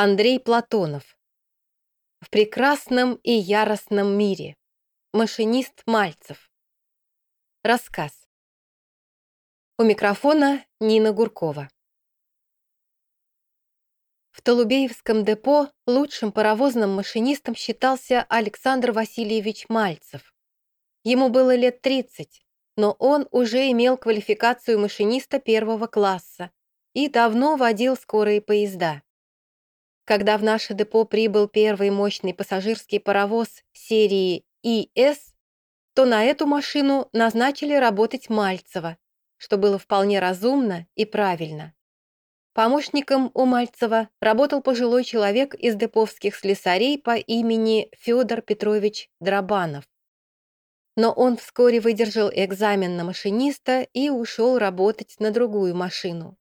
Андрей Платонов. В прекрасном и яростном мире. Машинист Мальцев. Рассказ. У микрофона Нина Гуркова. В Толубеевском депо лучшим паровозным машинистом считался Александр Васильевич Мальцев. Ему было лет 30, но он уже имел квалификацию машиниста первого класса и давно водил скорые поезда. Когда в наше депо прибыл первый мощный пассажирский паровоз серии ИС, то на эту машину назначили работать Мальцева, что было вполне разумно и правильно. Помощником у Мальцева работал пожилой человек из деповских слесарей по имени Федор Петрович Драбанов. Но он вскоре выдержал экзамен на машиниста и ушел работать на другую машину.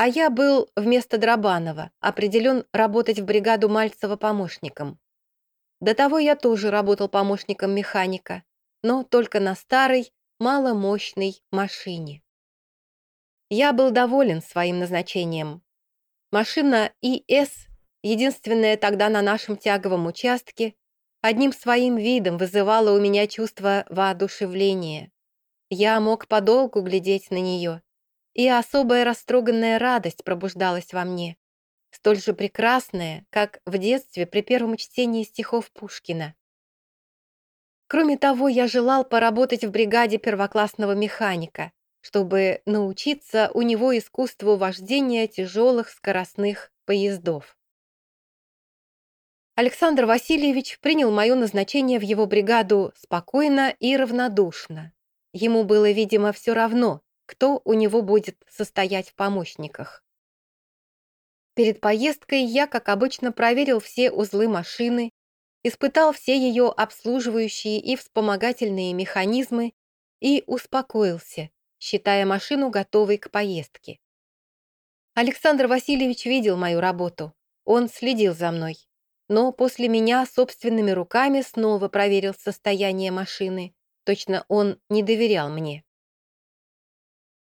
А я был вместо Дробанова определен работать в бригаду Мальцева помощником. До того я тоже работал помощником механика, но только на старой, маломощной машине. Я был доволен своим назначением. Машина ИС, единственная тогда на нашем тяговом участке, одним своим видом вызывала у меня чувство воодушевления. Я мог подолгу глядеть на нее и особая растроганная радость пробуждалась во мне, столь же прекрасная, как в детстве при первом чтении стихов Пушкина. Кроме того, я желал поработать в бригаде первоклассного механика, чтобы научиться у него искусству вождения тяжелых скоростных поездов. Александр Васильевич принял мое назначение в его бригаду спокойно и равнодушно. Ему было, видимо, все равно, кто у него будет состоять в помощниках. Перед поездкой я, как обычно, проверил все узлы машины, испытал все ее обслуживающие и вспомогательные механизмы и успокоился, считая машину готовой к поездке. Александр Васильевич видел мою работу, он следил за мной, но после меня собственными руками снова проверил состояние машины, точно он не доверял мне.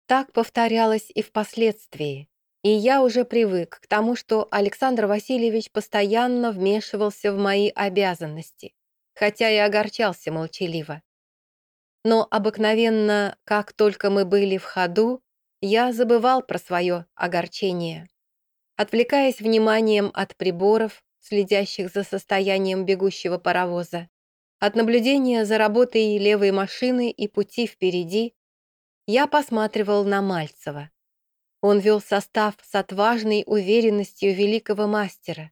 Так повторялось и впоследствии. И я уже привык к тому, что Александр Васильевич постоянно вмешивался в мои обязанности, хотя и огорчался молчаливо. Но обыкновенно, как только мы были в ходу, я забывал про свое огорчение. Отвлекаясь вниманием от приборов, следящих за состоянием бегущего паровоза, от наблюдения за работой левой машины и пути впереди, я посматривал на Мальцева. Он вел состав с отважной уверенностью великого мастера,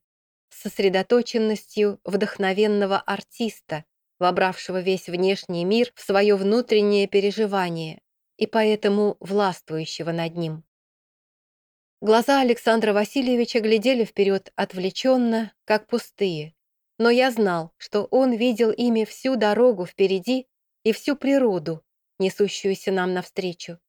сосредоточенностью вдохновенного артиста, вобравшего весь внешний мир в свое внутреннее переживание и поэтому властвующего над ним. Глаза Александра Васильевича глядели вперед отвлеченно, как пустые, но я знал, что он видел ими всю дорогу впереди и всю природу, несущуюся нам навстречу.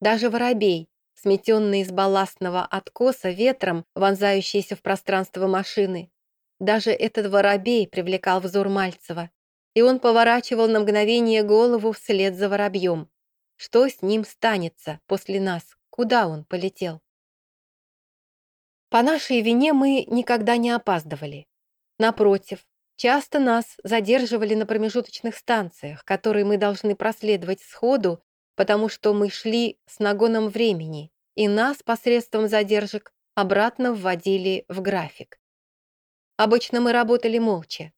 Даже воробей, сметенный из балластного откоса ветром, вонзающийся в пространство машины, даже этот воробей привлекал взор Мальцева, и он поворачивал на мгновение голову вслед за воробьем. Что с ним станется после нас? Куда он полетел? По нашей вине мы никогда не опаздывали. Напротив, Часто нас задерживали на промежуточных станциях, которые мы должны проследовать сходу, потому что мы шли с нагоном времени, и нас посредством задержек обратно вводили в график. Обычно мы работали молча.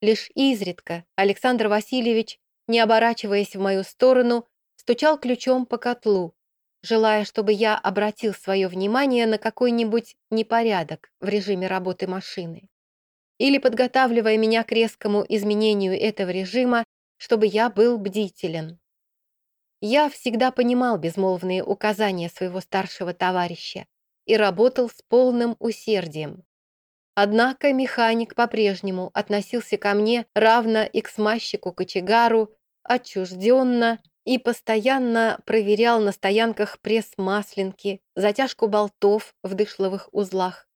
Лишь изредка Александр Васильевич, не оборачиваясь в мою сторону, стучал ключом по котлу, желая, чтобы я обратил свое внимание на какой-нибудь непорядок в режиме работы машины или подготавливая меня к резкому изменению этого режима, чтобы я был бдителен. Я всегда понимал безмолвные указания своего старшего товарища и работал с полным усердием. Однако механик по-прежнему относился ко мне равно и к смазчику-кочегару, отчужденно и постоянно проверял на стоянках пресс-масленки, затяжку болтов в дышловых узлах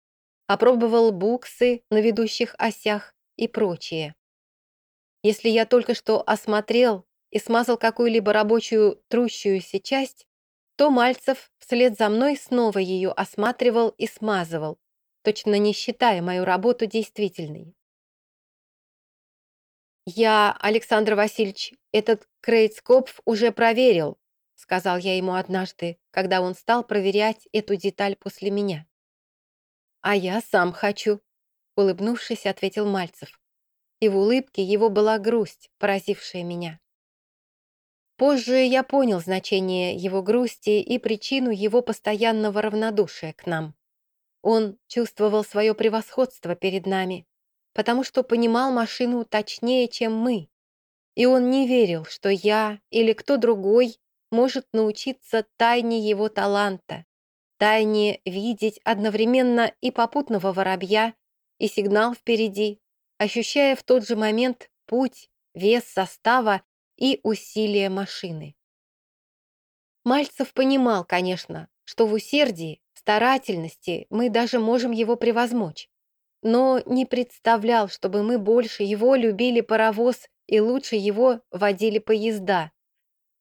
опробовал буксы на ведущих осях и прочее. Если я только что осмотрел и смазал какую-либо рабочую трущуюся часть, то Мальцев вслед за мной снова ее осматривал и смазывал, точно не считая мою работу действительной. «Я, Александр Васильевич, этот Крейцкопф уже проверил», сказал я ему однажды, когда он стал проверять эту деталь после меня. «А я сам хочу», — улыбнувшись, ответил Мальцев. И в улыбке его была грусть, поразившая меня. Позже я понял значение его грусти и причину его постоянного равнодушия к нам. Он чувствовал свое превосходство перед нами, потому что понимал машину точнее, чем мы. И он не верил, что я или кто другой может научиться тайне его таланта, тайне видеть одновременно и попутного воробья, и сигнал впереди, ощущая в тот же момент путь, вес состава и усилия машины. Мальцев понимал, конечно, что в усердии, старательности мы даже можем его превозмочь но не представлял, чтобы мы больше его любили паровоз и лучше его водили поезда.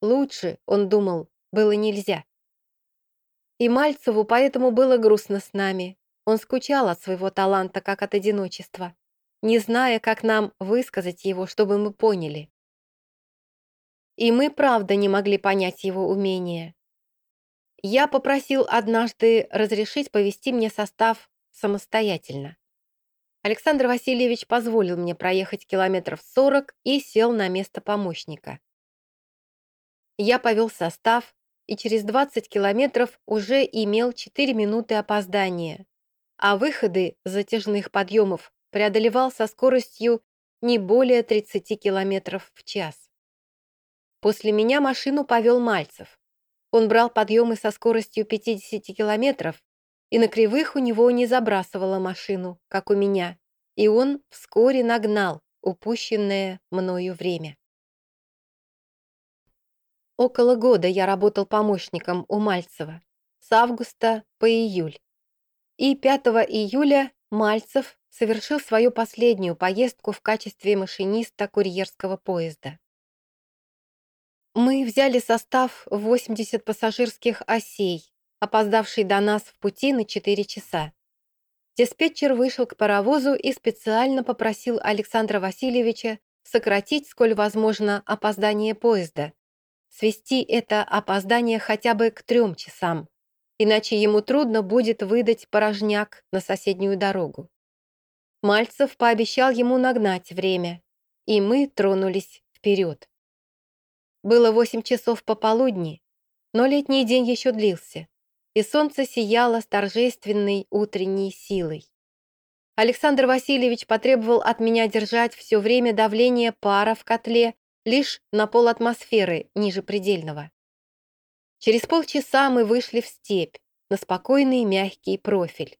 Лучше, он думал, было нельзя. И Мальцеву поэтому было грустно с нами. Он скучал от своего таланта, как от одиночества, не зная, как нам высказать его, чтобы мы поняли. И мы, правда, не могли понять его умения. Я попросил однажды разрешить повести мне состав самостоятельно. Александр Васильевич позволил мне проехать километров 40 и сел на место помощника. Я повел состав и через 20 километров уже имел 4 минуты опоздания, а выходы затяжных подъемов преодолевал со скоростью не более 30 километров в час. После меня машину повел Мальцев. Он брал подъемы со скоростью 50 километров и на кривых у него не забрасывала машину, как у меня, и он вскоре нагнал упущенное мною время. Около года я работал помощником у Мальцева, с августа по июль. И 5 июля Мальцев совершил свою последнюю поездку в качестве машиниста курьерского поезда. Мы взяли состав 80 пассажирских осей, опоздавший до нас в пути на 4 часа. Диспетчер вышел к паровозу и специально попросил Александра Васильевича сократить, сколь возможно, опоздание поезда, свести это опоздание хотя бы к трем часам, иначе ему трудно будет выдать порожняк на соседнюю дорогу. Мальцев пообещал ему нагнать время, и мы тронулись вперед. Было восемь часов пополудни, но летний день еще длился и солнце сияло с торжественной утренней силой. Александр Васильевич потребовал от меня держать все время давление пара в котле лишь на полатмосферы ниже предельного. Через полчаса мы вышли в степь, на спокойный мягкий профиль.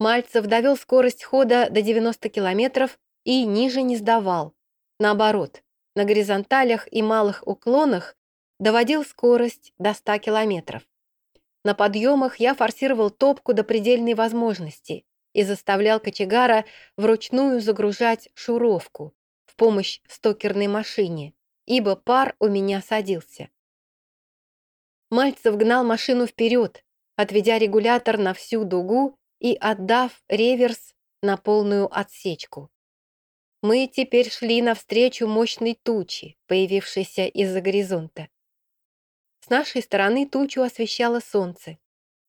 Мальцев довел скорость хода до 90 километров и ниже не сдавал. Наоборот, на горизонталях и малых уклонах доводил скорость до 100 километров. На подъемах я форсировал топку до предельной возможности и заставлял кочегара вручную загружать шуровку помощь стокерной машине, ибо пар у меня садился. Мальцев гнал машину вперед, отведя регулятор на всю дугу и отдав реверс на полную отсечку. Мы теперь шли навстречу мощной тучи, появившейся из-за горизонта. С нашей стороны тучу освещало солнце,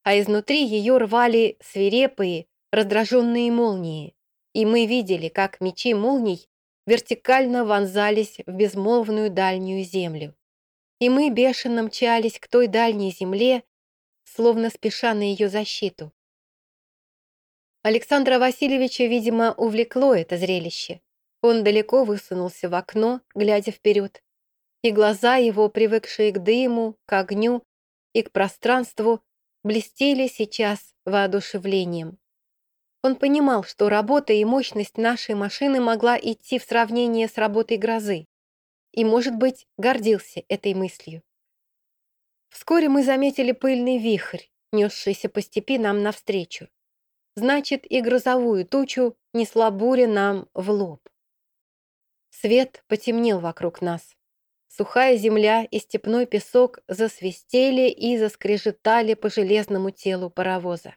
а изнутри ее рвали свирепые, раздраженные молнии, и мы видели, как мечи молний вертикально вонзались в безмолвную дальнюю землю. И мы бешено мчались к той дальней земле, словно спеша на ее защиту. Александра Васильевича, видимо, увлекло это зрелище. Он далеко высунулся в окно, глядя вперед и глаза его, привыкшие к дыму, к огню и к пространству, блестели сейчас воодушевлением. Он понимал, что работа и мощность нашей машины могла идти в сравнение с работой грозы, и, может быть, гордился этой мыслью. Вскоре мы заметили пыльный вихрь, несшийся по степи нам навстречу. Значит, и грозовую тучу несла буря нам в лоб. Свет потемнел вокруг нас. Сухая земля и степной песок засвистели и заскрежетали по железному телу паровоза.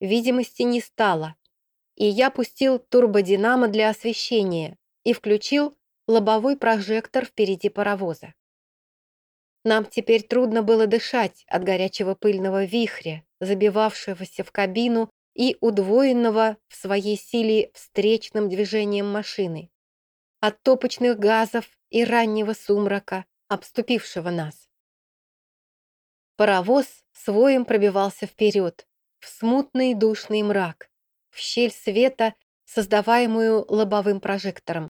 Видимости не стало, и я пустил турбодинамо для освещения и включил лобовой прожектор впереди паровоза. Нам теперь трудно было дышать от горячего пыльного вихря, забивавшегося в кабину и удвоенного в своей силе встречным движением машины, от топочных газов и раннего сумрака, обступившего нас. Паровоз своим пробивался вперед, в смутный душный мрак, в щель света, создаваемую лобовым прожектором.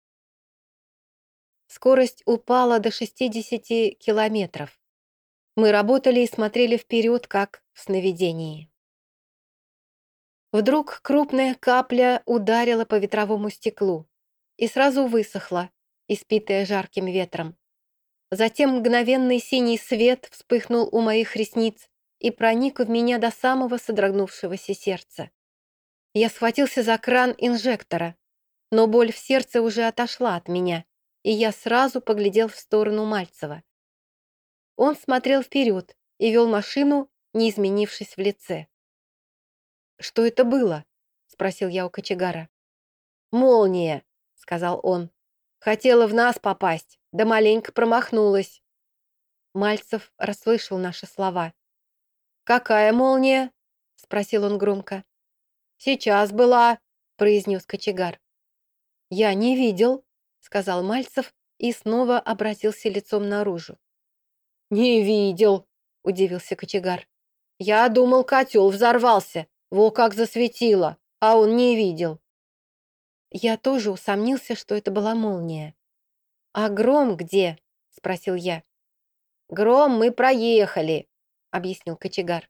Скорость упала до 60 километров. Мы работали и смотрели вперед, как в сновидении. Вдруг крупная капля ударила по ветровому стеклу и сразу высохла, испитая жарким ветром. Затем мгновенный синий свет вспыхнул у моих ресниц и проник в меня до самого содрогнувшегося сердца. Я схватился за кран инжектора, но боль в сердце уже отошла от меня, и я сразу поглядел в сторону Мальцева. Он смотрел вперед и вел машину, не изменившись в лице. «Что это было?» — спросил я у кочегара. «Молния», — сказал он. «Хотела в нас попасть, да маленько промахнулась». Мальцев расслышал наши слова. «Какая молния?» — спросил он громко. «Сейчас была», — произнес кочегар. «Я не видел», — сказал Мальцев и снова обратился лицом наружу. «Не видел», — удивился кочегар. «Я думал, котел взорвался, во как засветило, а он не видел». Я тоже усомнился, что это была молния. «А гром где?» — спросил я. «Гром мы проехали», — объяснил кочегар.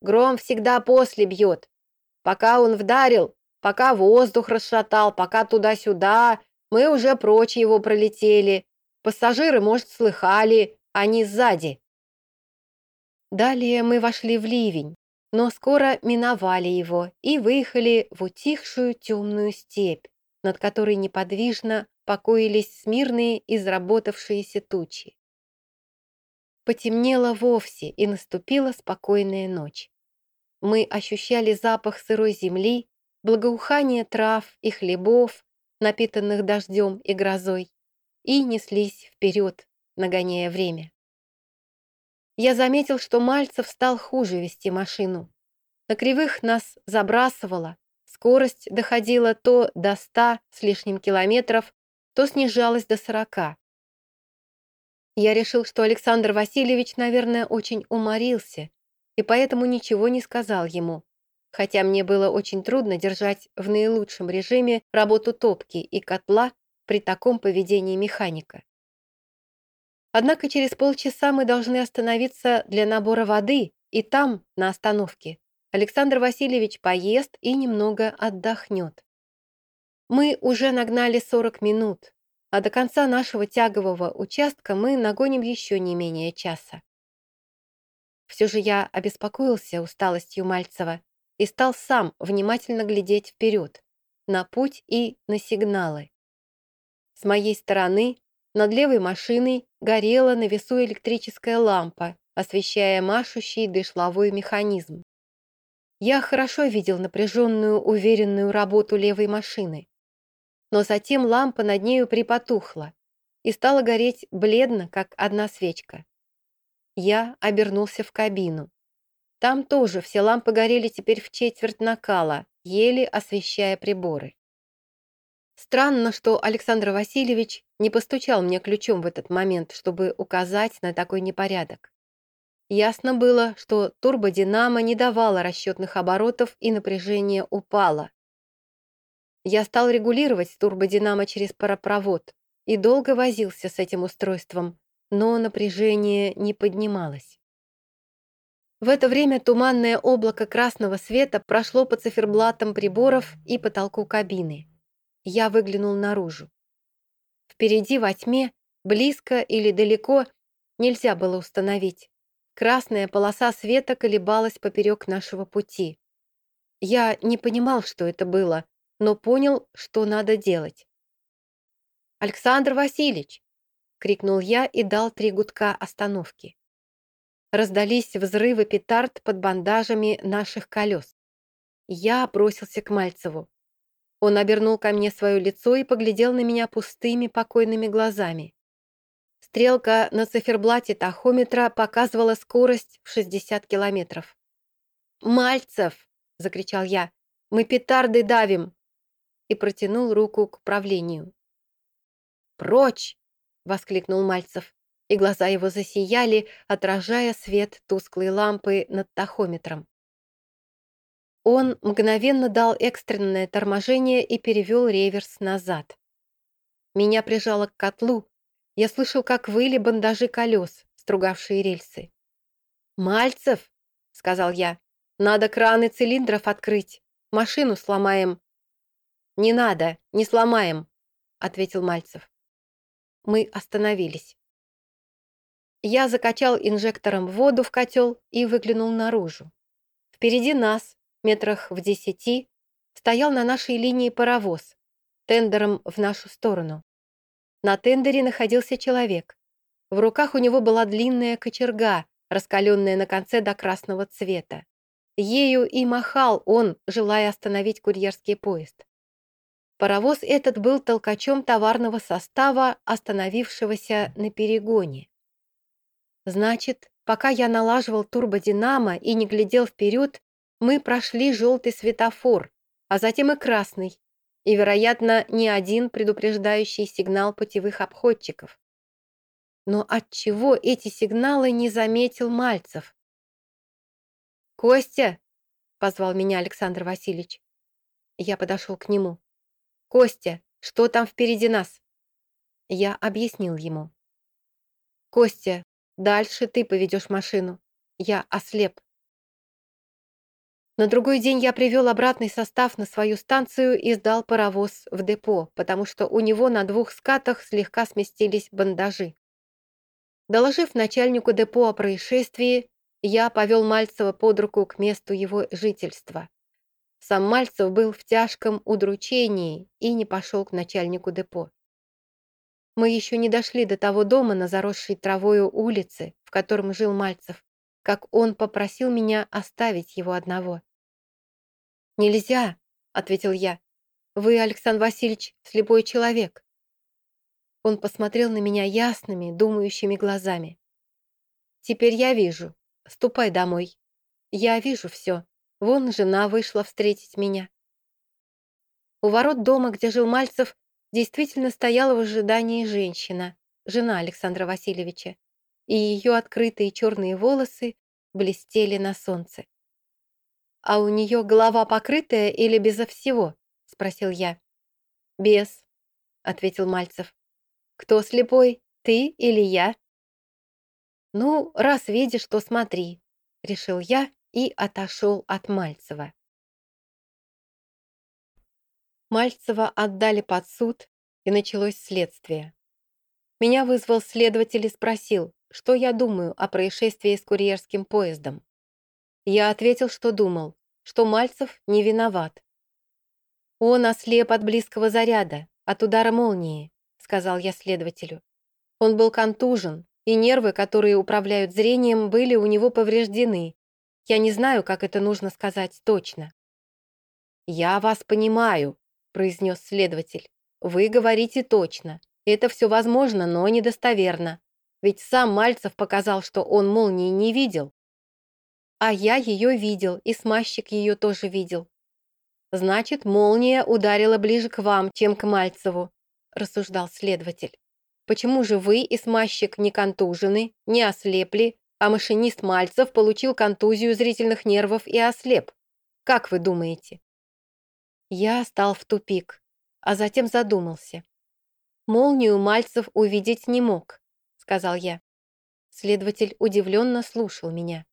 «Гром всегда после бьет. Пока он вдарил, пока воздух расшатал, пока туда-сюда, мы уже прочь его пролетели. Пассажиры, может, слыхали, они сзади». Далее мы вошли в ливень, но скоро миновали его и выехали в утихшую темную степь, над которой неподвижно покоились смирные изработавшиеся тучи. Потемнело вовсе, и наступила спокойная ночь. Мы ощущали запах сырой земли, благоухание трав и хлебов, напитанных дождем и грозой, и неслись вперед, нагоняя время. Я заметил, что Мальцев стал хуже вести машину. На кривых нас забрасывало, скорость доходила то до ста с лишним километров, то снижалась до сорока. Я решил, что Александр Васильевич, наверное, очень уморился, и поэтому ничего не сказал ему, хотя мне было очень трудно держать в наилучшем режиме работу топки и котла при таком поведении механика. Однако через полчаса мы должны остановиться для набора воды, и там, на остановке, Александр Васильевич поест и немного отдохнет. Мы уже нагнали 40 минут, а до конца нашего тягового участка мы нагоним еще не менее часа. Все же я обеспокоился усталостью Мальцева и стал сам внимательно глядеть вперед, на путь и на сигналы. С моей стороны над левой машиной горела на весу электрическая лампа, освещая машущий дышловой механизм. Я хорошо видел напряженную, уверенную работу левой машины но затем лампа над нею припотухла и стала гореть бледно, как одна свечка. Я обернулся в кабину. Там тоже все лампы горели теперь в четверть накала, еле освещая приборы. Странно, что Александр Васильевич не постучал мне ключом в этот момент, чтобы указать на такой непорядок. Ясно было, что турбодинамо не давало расчетных оборотов и напряжение упало. Я стал регулировать турбодинамо через паропровод и долго возился с этим устройством, но напряжение не поднималось. В это время туманное облако красного света прошло по циферблатам приборов и потолку кабины. Я выглянул наружу. Впереди во тьме, близко или далеко, нельзя было установить. Красная полоса света колебалась поперек нашего пути. Я не понимал, что это было, но понял, что надо делать. «Александр Васильевич!» — крикнул я и дал три гудка остановки. Раздались взрывы петард под бандажами наших колес. Я бросился к Мальцеву. Он обернул ко мне свое лицо и поглядел на меня пустыми, покойными глазами. Стрелка на циферблате тахометра показывала скорость в 60 километров. «Мальцев!» — закричал я. «Мы петарды давим!» И протянул руку к управлению. «Прочь!» — воскликнул Мальцев, и глаза его засияли, отражая свет тусклой лампы над тахометром. Он мгновенно дал экстренное торможение и перевел реверс назад. Меня прижало к котлу. Я слышал, как выли бандажи колес, стругавшие рельсы. «Мальцев!» — сказал я. «Надо краны цилиндров открыть. Машину сломаем». «Не надо, не сломаем», — ответил Мальцев. Мы остановились. Я закачал инжектором воду в котел и выглянул наружу. Впереди нас, метрах в десяти, стоял на нашей линии паровоз, тендером в нашу сторону. На тендере находился человек. В руках у него была длинная кочерга, раскаленная на конце до красного цвета. Ею и махал он, желая остановить курьерский поезд. Паровоз этот был толкачом товарного состава, остановившегося на перегоне. Значит, пока я налаживал турбодинамо и не глядел вперед, мы прошли желтый светофор, а затем и красный, и, вероятно, не один предупреждающий сигнал путевых обходчиков. Но отчего эти сигналы не заметил Мальцев? «Костя!» — позвал меня Александр Васильевич. Я подошел к нему. «Костя, что там впереди нас?» Я объяснил ему. «Костя, дальше ты поведешь машину. Я ослеп». На другой день я привел обратный состав на свою станцию и сдал паровоз в депо, потому что у него на двух скатах слегка сместились бандажи. Доложив начальнику депо о происшествии, я повел Мальцева под руку к месту его жительства. Сам Мальцев был в тяжком удручении и не пошел к начальнику депо. Мы еще не дошли до того дома на заросшей травою улице, в котором жил Мальцев, как он попросил меня оставить его одного. «Нельзя», — ответил я. «Вы, Александр Васильевич, слепой человек». Он посмотрел на меня ясными, думающими глазами. «Теперь я вижу. Ступай домой. Я вижу все. Вон жена вышла встретить меня». У ворот дома, где жил Мальцев, действительно стояла в ожидании женщина, жена Александра Васильевича, и ее открытые черные волосы блестели на солнце. «А у нее голова покрытая или безо всего?» — спросил я. «Без», — ответил Мальцев. «Кто слепой, ты или я?» «Ну, раз видишь, то смотри», — решил я и отошел от Мальцева. Мальцева отдали под суд, и началось следствие. Меня вызвал следователь и спросил, что я думаю о происшествии с курьерским поездом. Я ответил, что думал, что Мальцев не виноват. «Он ослеп от близкого заряда, от удара молнии», сказал я следователю. Он был контужен, и нервы, которые управляют зрением, были у него повреждены. Я не знаю, как это нужно сказать точно. «Я вас понимаю», — произнес следователь. «Вы говорите точно. Это все возможно, но недостоверно. Ведь сам Мальцев показал, что он молнии не видел. А я ее видел, и смазчик ее тоже видел. Значит, молния ударила ближе к вам, чем к Мальцеву, рассуждал следователь. Почему же вы и смазчик не контужены, не ослепли, а машинист Мальцев получил контузию зрительных нервов и ослеп? Как вы думаете? Я стал в тупик, а затем задумался. Молнию Мальцев увидеть не мог, сказал я. Следователь удивленно слушал меня.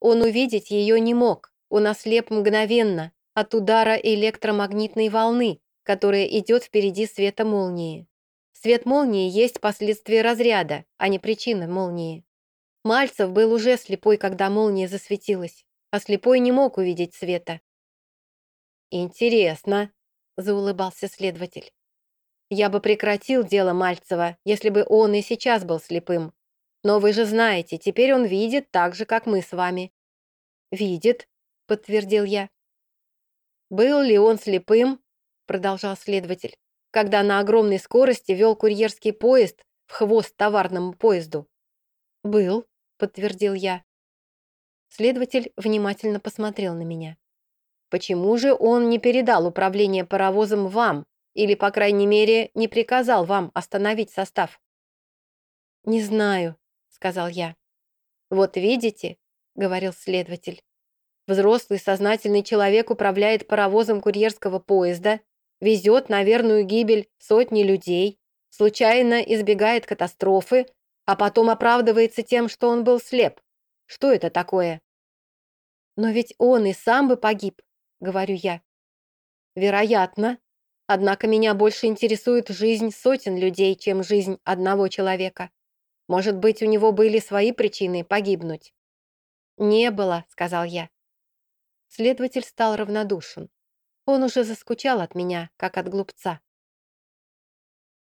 Он увидеть ее не мог, он ослеп мгновенно от удара электромагнитной волны, которая идет впереди света молнии. Свет молнии есть последствие разряда, а не причина молнии. Мальцев был уже слепой, когда молния засветилась, а слепой не мог увидеть света. «Интересно», — заулыбался следователь. «Я бы прекратил дело Мальцева, если бы он и сейчас был слепым. Но вы же знаете, теперь он видит так же, как мы с вами». «Видит», — подтвердил я. «Был ли он слепым?» — продолжал следователь, когда на огромной скорости вел курьерский поезд в хвост товарному поезду. «Был», — подтвердил я. Следователь внимательно посмотрел на меня. «Почему же он не передал управление паровозом вам, или, по крайней мере, не приказал вам остановить состав?» «Не знаю», — сказал я. «Вот видите», — говорил следователь, «взрослый сознательный человек управляет паровозом курьерского поезда, везет на верную гибель сотни людей, случайно избегает катастрофы, а потом оправдывается тем, что он был слеп. Что это такое? Но ведь он и сам бы погиб, говорю я. Вероятно. Однако меня больше интересует жизнь сотен людей, чем жизнь одного человека. Может быть, у него были свои причины погибнуть? Не было, сказал я. Следователь стал равнодушен. Он уже заскучал от меня, как от глупца.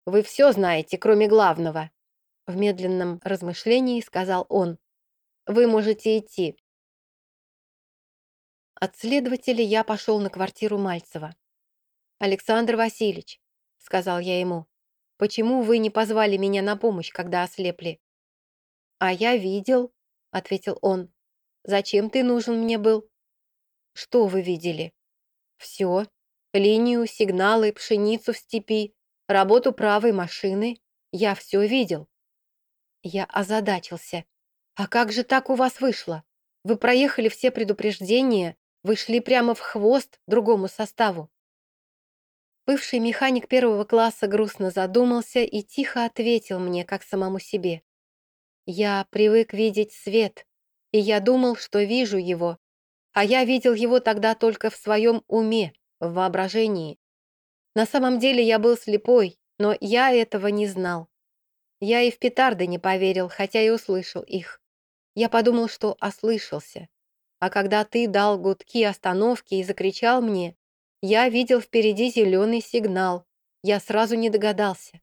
«Вы все знаете, кроме главного», — в медленном размышлении сказал он. «Вы можете идти». От следователя я пошел на квартиру Мальцева. «Александр Васильевич», — сказал я ему, — «почему вы не позвали меня на помощь, когда ослепли?» «А я видел», — ответил он. «Зачем ты нужен мне был?» «Что вы видели?» Все. Линию, сигналы, пшеницу в степи, работу правой машины. Я все видел. Я озадачился. А как же так у вас вышло? Вы проехали все предупреждения, вы шли прямо в хвост другому составу. Бывший механик первого класса грустно задумался и тихо ответил мне, как самому себе. Я привык видеть свет, и я думал, что вижу его, а я видел его тогда только в своем уме, в воображении. На самом деле я был слепой, но я этого не знал. Я и в петарды не поверил, хотя и услышал их. Я подумал, что ослышался. А когда ты дал гудки остановки и закричал мне, я видел впереди зеленый сигнал. Я сразу не догадался.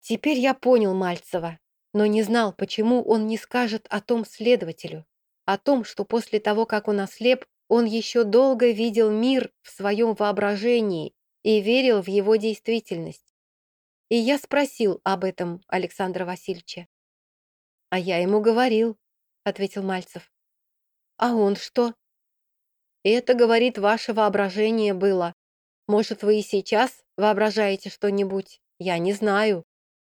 Теперь я понял Мальцева, но не знал, почему он не скажет о том следователю о том, что после того, как он ослеп, он еще долго видел мир в своем воображении и верил в его действительность. И я спросил об этом Александра Васильевича. «А я ему говорил», — ответил Мальцев. «А он что?» «Это, говорит, ваше воображение было. Может, вы и сейчас воображаете что-нибудь? Я не знаю.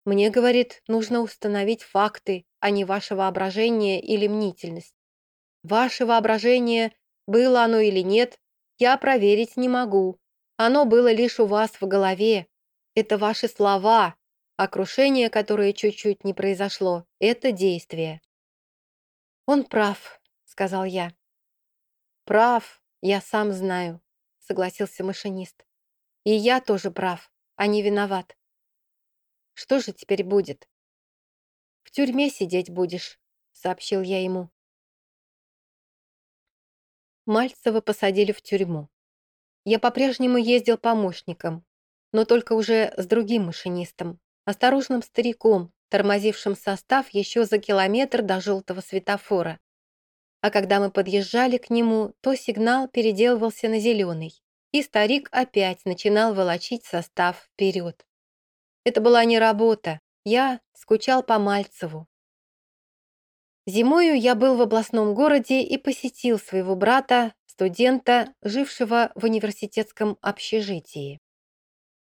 Мне, говорит, нужно установить факты, а не ваше воображение или мнительность. Ваше воображение, было оно или нет, я проверить не могу. Оно было лишь у вас в голове. Это ваши слова, а крушение, которое чуть-чуть не произошло, это действие. Он прав, сказал я. Прав, я сам знаю, согласился машинист. И я тоже прав, а не виноват. Что же теперь будет? В тюрьме сидеть будешь, сообщил я ему. Мальцева посадили в тюрьму. Я по-прежнему ездил помощником, но только уже с другим машинистом, осторожным стариком, тормозившим состав еще за километр до желтого светофора. А когда мы подъезжали к нему, то сигнал переделывался на зеленый, и старик опять начинал волочить состав вперед. Это была не работа, я скучал по Мальцеву, Зимою я был в областном городе и посетил своего брата, студента, жившего в университетском общежитии.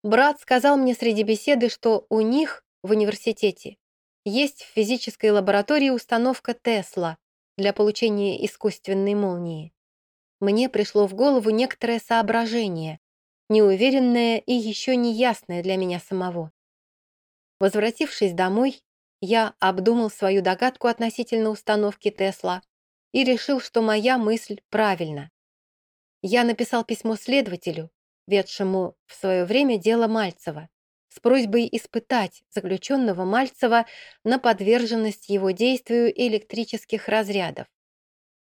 Брат сказал мне среди беседы, что у них в университете есть в физической лаборатории установка Тесла для получения искусственной молнии. Мне пришло в голову некоторое соображение, неуверенное и еще не ясное для меня самого. Возвратившись домой, я обдумал свою догадку относительно установки Тесла и решил, что моя мысль правильна. Я написал письмо следователю, ведшему в свое время дело Мальцева, с просьбой испытать заключенного Мальцева на подверженность его действию электрических разрядов.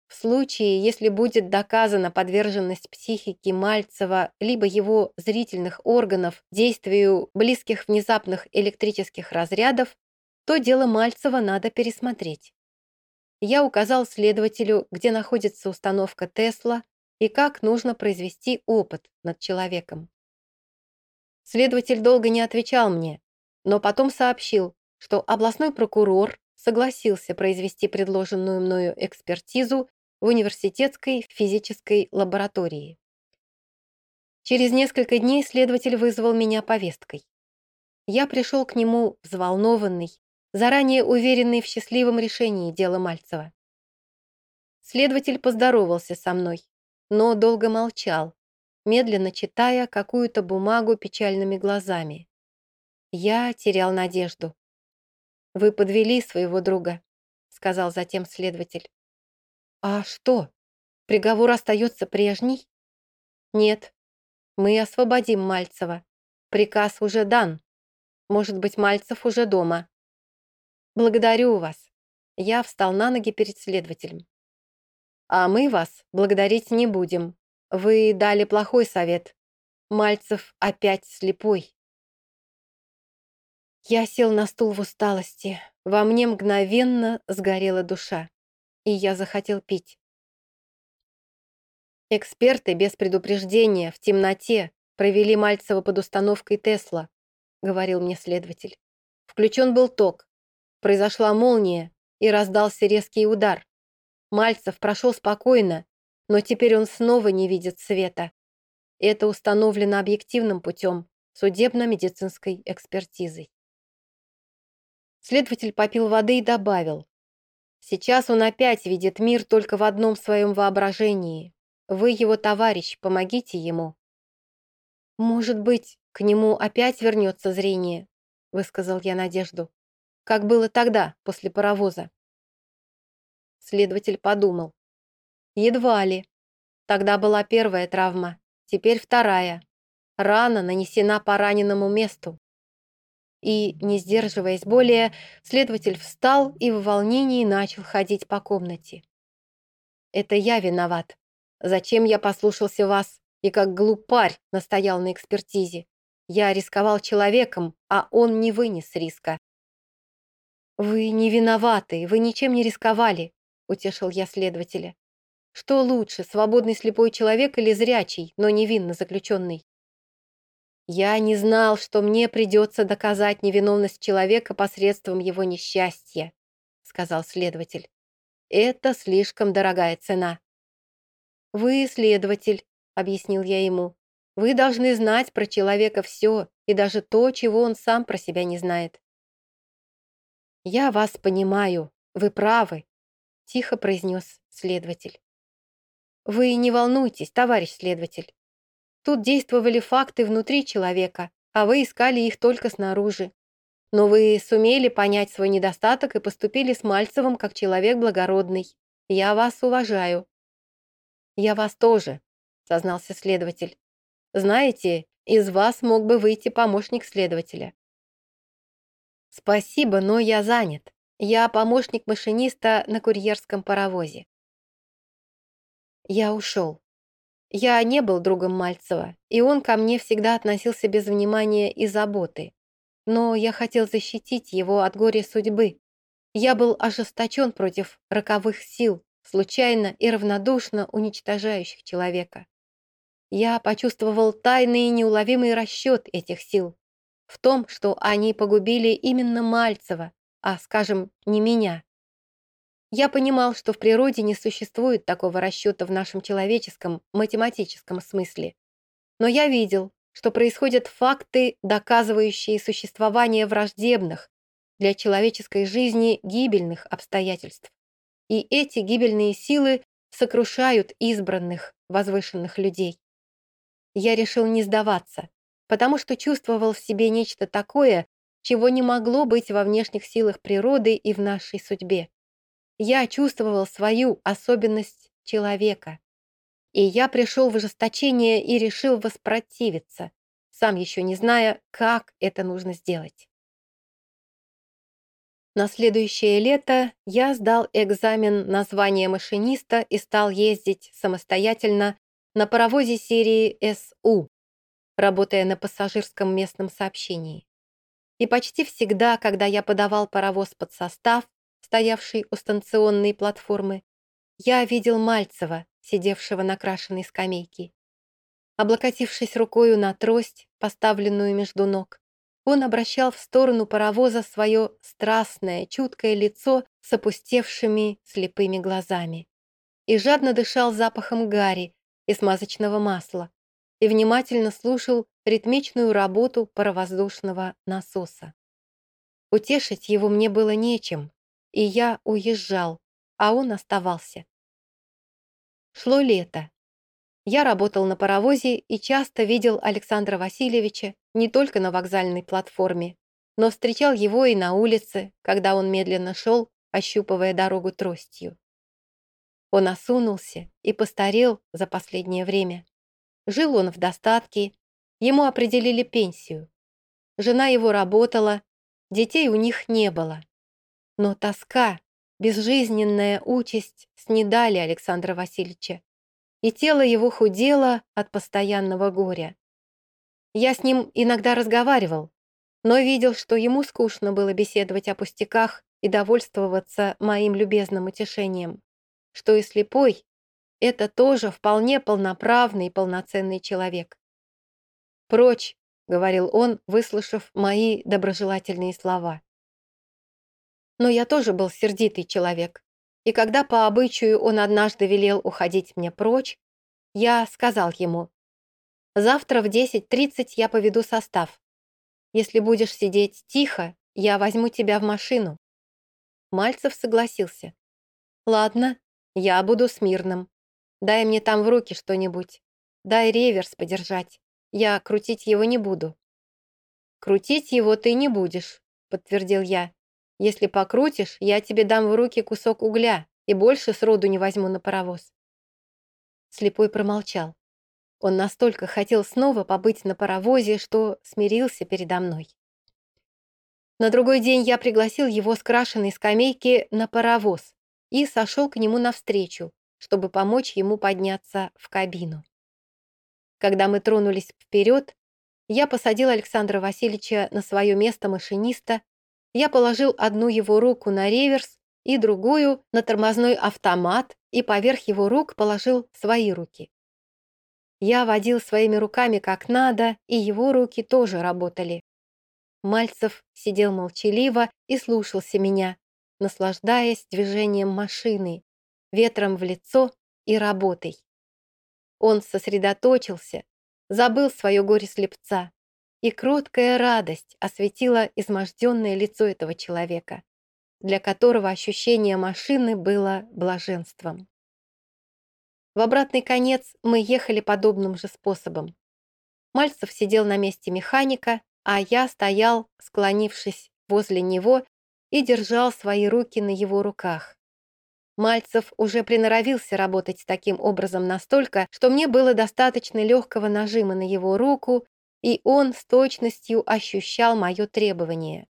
В случае, если будет доказана подверженность психики Мальцева либо его зрительных органов действию близких внезапных электрических разрядов, то дело Мальцева надо пересмотреть. Я указал следователю, где находится установка Тесла, и как нужно произвести опыт над человеком. Следователь долго не отвечал мне, но потом сообщил, что областной прокурор согласился произвести предложенную мною экспертизу в университетской физической лаборатории. Через несколько дней следователь вызвал меня повесткой. Я пришел к нему взволнованный, заранее уверенный в счастливом решении дела Мальцева. Следователь поздоровался со мной, но долго молчал, медленно читая какую-то бумагу печальными глазами. Я терял надежду. «Вы подвели своего друга», — сказал затем следователь. «А что? Приговор остается прежний?» «Нет, мы освободим Мальцева. Приказ уже дан. Может быть, Мальцев уже дома». «Благодарю вас». Я встал на ноги перед следователем. «А мы вас благодарить не будем. Вы дали плохой совет. Мальцев опять слепой». Я сел на стул в усталости. Во мне мгновенно сгорела душа. И я захотел пить. Эксперты без предупреждения, в темноте, провели Мальцева под установкой Тесла, говорил мне следователь. Включен был ток. Произошла молния, и раздался резкий удар. Мальцев прошел спокойно, но теперь он снова не видит света. Это установлено объективным путем, судебно-медицинской экспертизой. Следователь попил воды и добавил. Сейчас он опять видит мир только в одном своем воображении. Вы его товарищ, помогите ему. Может быть, к нему опять вернется зрение, высказал я надежду. Как было тогда, после паровоза. Следователь подумал. Едва ли. Тогда была первая травма, теперь вторая. Рана нанесена по раненому месту и, не сдерживаясь более, следователь встал и в волнении начал ходить по комнате. «Это я виноват. Зачем я послушался вас и как глупарь настоял на экспертизе? Я рисковал человеком, а он не вынес риска». «Вы не виноваты, вы ничем не рисковали», — утешил я следователя. «Что лучше, свободный слепой человек или зрячий, но невинно заключенный?» Я не знал, что мне придется доказать невиновность человека посредством его несчастья, сказал следователь. Это слишком дорогая цена. Вы следователь, объяснил я ему. Вы должны знать про человека все и даже то, чего он сам про себя не знает. Я вас понимаю, вы правы, тихо произнес следователь. Вы не волнуйтесь, товарищ следователь. Тут действовали факты внутри человека, а вы искали их только снаружи. Но вы сумели понять свой недостаток и поступили с Мальцевым как человек благородный. Я вас уважаю». «Я вас тоже», — сознался следователь. «Знаете, из вас мог бы выйти помощник следователя». «Спасибо, но я занят. Я помощник машиниста на курьерском паровозе». Я ушел. Я не был другом Мальцева, и он ко мне всегда относился без внимания и заботы. Но я хотел защитить его от горя судьбы. Я был ожесточен против роковых сил, случайно и равнодушно уничтожающих человека. Я почувствовал тайный и неуловимый расчет этих сил в том, что они погубили именно Мальцева, а, скажем, не меня. Я понимал, что в природе не существует такого расчета в нашем человеческом, математическом смысле. Но я видел, что происходят факты, доказывающие существование враждебных для человеческой жизни гибельных обстоятельств. И эти гибельные силы сокрушают избранных, возвышенных людей. Я решил не сдаваться, потому что чувствовал в себе нечто такое, чего не могло быть во внешних силах природы и в нашей судьбе. Я чувствовал свою особенность человека. И я пришел в ожесточение и решил воспротивиться, сам еще не зная, как это нужно сделать. На следующее лето я сдал экзамен на звание машиниста и стал ездить самостоятельно на паровозе серии СУ, работая на пассажирском местном сообщении. И почти всегда, когда я подавал паровоз под состав, стоявший у станционной платформы, я видел Мальцева, сидевшего на крашенной скамейке. Облокотившись рукою на трость, поставленную между ног, он обращал в сторону паровоза свое страстное, чуткое лицо с опустевшими слепыми глазами и жадно дышал запахом гари и смазочного масла и внимательно слушал ритмичную работу паровоздушного насоса. Утешить его мне было нечем, и я уезжал, а он оставался. Шло лето. Я работал на паровозе и часто видел Александра Васильевича не только на вокзальной платформе, но встречал его и на улице, когда он медленно шел, ощупывая дорогу тростью. Он осунулся и постарел за последнее время. Жил он в достатке, ему определили пенсию. Жена его работала, детей у них не было. Но тоска Безжизненная участь снедали Александра Васильевича, и тело его худело от постоянного горя. Я с ним иногда разговаривал, но видел, что ему скучно было беседовать о пустяках и довольствоваться моим любезным утешением, что и слепой — это тоже вполне полноправный и полноценный человек. «Прочь», — говорил он, выслушав мои доброжелательные слова. Но я тоже был сердитый человек. И когда по обычаю он однажды велел уходить мне прочь, я сказал ему, «Завтра в 10.30 я поведу состав. Если будешь сидеть тихо, я возьму тебя в машину». Мальцев согласился. «Ладно, я буду смирным. Дай мне там в руки что-нибудь. Дай реверс подержать. Я крутить его не буду». «Крутить его ты не будешь», — подтвердил я. Если покрутишь, я тебе дам в руки кусок угля и больше сроду не возьму на паровоз». Слепой промолчал. Он настолько хотел снова побыть на паровозе, что смирился передо мной. На другой день я пригласил его с крашенной скамейки на паровоз и сошел к нему навстречу, чтобы помочь ему подняться в кабину. Когда мы тронулись вперед, я посадил Александра Васильевича на свое место машиниста я положил одну его руку на реверс и другую на тормозной автомат и поверх его рук положил свои руки. Я водил своими руками как надо, и его руки тоже работали. Мальцев сидел молчаливо и слушался меня, наслаждаясь движением машины, ветром в лицо и работой. Он сосредоточился, забыл свое горе слепца и кроткая радость осветила изможденное лицо этого человека, для которого ощущение машины было блаженством. В обратный конец мы ехали подобным же способом. Мальцев сидел на месте механика, а я стоял, склонившись возле него и держал свои руки на его руках. Мальцев уже приноровился работать таким образом настолько, что мне было достаточно легкого нажима на его руку и он с точностью ощущал мое требование.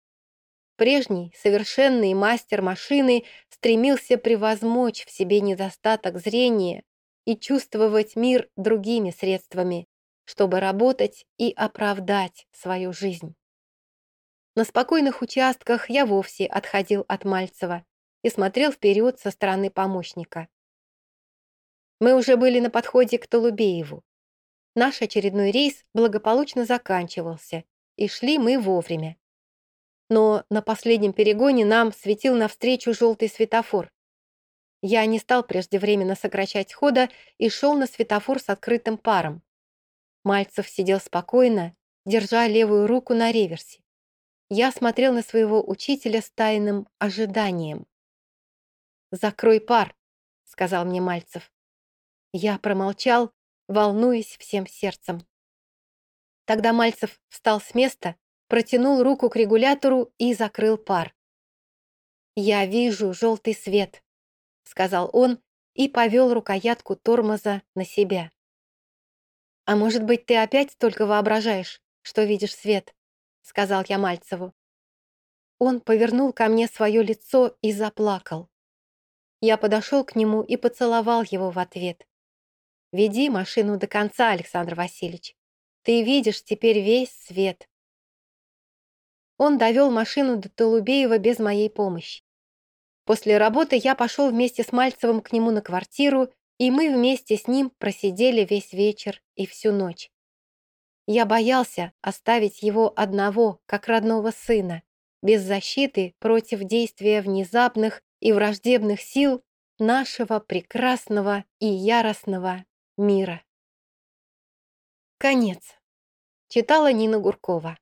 Прежний, совершенный мастер машины стремился превозмочь в себе недостаток зрения и чувствовать мир другими средствами, чтобы работать и оправдать свою жизнь. На спокойных участках я вовсе отходил от Мальцева и смотрел вперед со стороны помощника. Мы уже были на подходе к Толубееву. Наш очередной рейс благополучно заканчивался, и шли мы вовремя. Но на последнем перегоне нам светил навстречу желтый светофор. Я не стал преждевременно сокращать хода и шел на светофор с открытым паром. Мальцев сидел спокойно, держа левую руку на реверсе. Я смотрел на своего учителя с тайным ожиданием. «Закрой пар», — сказал мне Мальцев. Я промолчал, волнуясь всем сердцем. Тогда Мальцев встал с места, протянул руку к регулятору и закрыл пар. «Я вижу желтый свет», — сказал он и повел рукоятку тормоза на себя. «А может быть, ты опять только воображаешь, что видишь свет?» — сказал я Мальцеву. Он повернул ко мне свое лицо и заплакал. Я подошел к нему и поцеловал его в ответ. Веди машину до конца, Александр Васильевич. Ты видишь теперь весь свет. Он довел машину до Толубеева без моей помощи. После работы я пошел вместе с Мальцевым к нему на квартиру и мы вместе с ним просидели весь вечер и всю ночь. Я боялся оставить его одного, как родного сына, без защиты против действия внезапных и враждебных сил нашего прекрасного и яростного мира. Конец. Читала Нина Гуркова.